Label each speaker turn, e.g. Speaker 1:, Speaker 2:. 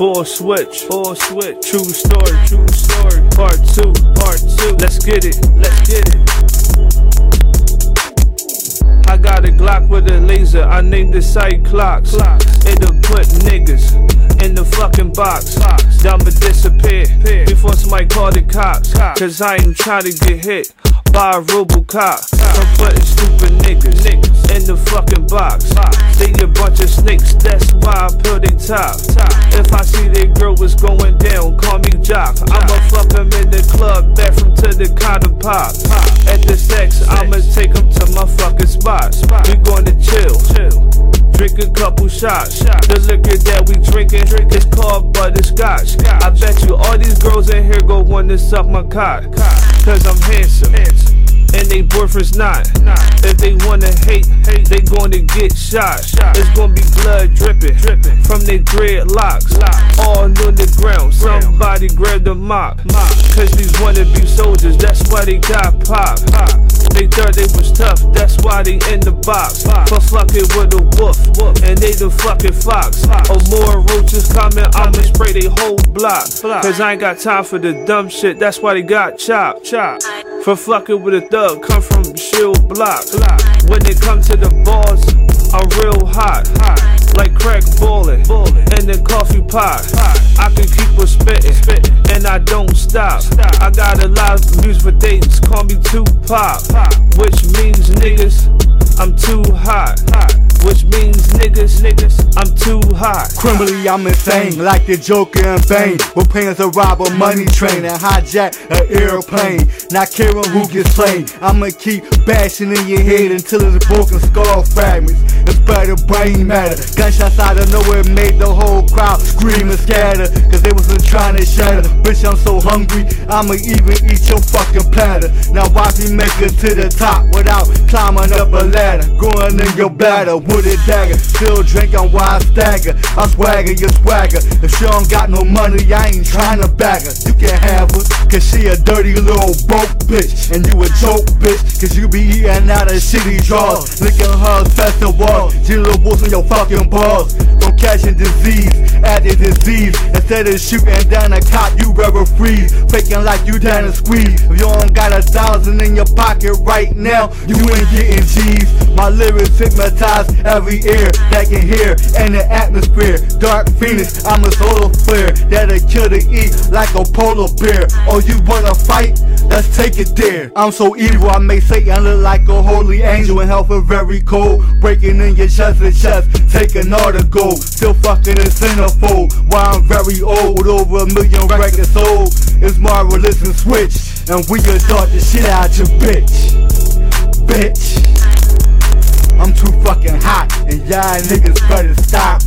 Speaker 1: Full switch, full switch. True story, true story. Part two, part two. Let's get it, let's get it. I got a Glock with a laser. I named it Cyclops. It'll put niggas in the fucking box. Dumb but disappear before somebody call the cops. Cause I ain't trying to get hit by a Robocop. I'm putting stupid niggas in the fucking box. They a bunch of snakes, that's I top. If I see they girl was going down, call me Jock. I'ma fuck 'em in the club, bathroom to the condom pop. At the sex, I'ma take 'em to my fucking spot. We gonna chill. Drink a couple shots. The liquor that we drinking is called butterscotch. I bet you all these girls in here go wanna suck my cock. Cause I'm handsome. And they boyfriends not. If they wanna hate, hate, they gonna get shot. It's gonna be blood dripping from their dreadlocks. All on the ground. Somebody grab the mop. Cause these wanna be soldiers, that's why they got popped. They thought they was tough, that's why they in the box. For fucking with a wolf, and they the fucking fox. Or more roaches coming, I'ma spray they whole block. Cause I ain't got time for the dumb shit, that's why they got chopped. Chop. For fucking with a thug, come from shield block. When it come to the balls, I'm real hot. Like crack ballin' in the coffee pot. I can keep a spittin', and I don't stop. I got a lot of views for dates, call me Tupac. Which means niggas, I'm too hot. Which means niggas, niggas, I'm too hot.
Speaker 2: Criminally, I'm insane, like the Joker and vain. With plans to rob a money train and hijack an airplane. Not caring who gets slain. I'ma keep bashing in your head until it's broken skull fragments. It's better brain matter. Gunshots out of nowhere made the whole crowd scream and scatter. Cause they wasn't trying to shatter. Bitch, I'm so hungry, I'ma even eat your fucking platter. Now watch me make it to the top without climbing up a ladder. Going in your bladder with a dagger. Still drinking while I stagger. I swagger, you swagger. If she don't got no money, I ain't trying to bag her. You can have her, cause she a dirty little broke bitch. And you a joke bitch, cause you be eating out of shitty drawers. Licking her festival. Jill wolves on your fucking balls. From catching disease, adding disease. Instead of shooting down a cop, you rather freeze. Faking like you down to squeeze. If you don't got a thousand in your pocket right now, you ain't getting G's. My lyrics hypnotize every ear that can hear in the atmosphere. Dark Phoenix, I'm a solar flare that'll kill the eat like a polar bear. Oh, you wanna fight? Let's take it there. I'm so evil, I make Satan look like a holy angel and hell for very cold. Breaking in your chest and chest, taking all the gold. Still fucking a While I'm very old, over a million records sold. It's marvelous and switch, and we can dart the shit out your bitch. Bitch. I'm too fucking hot, and y'all niggas better stop.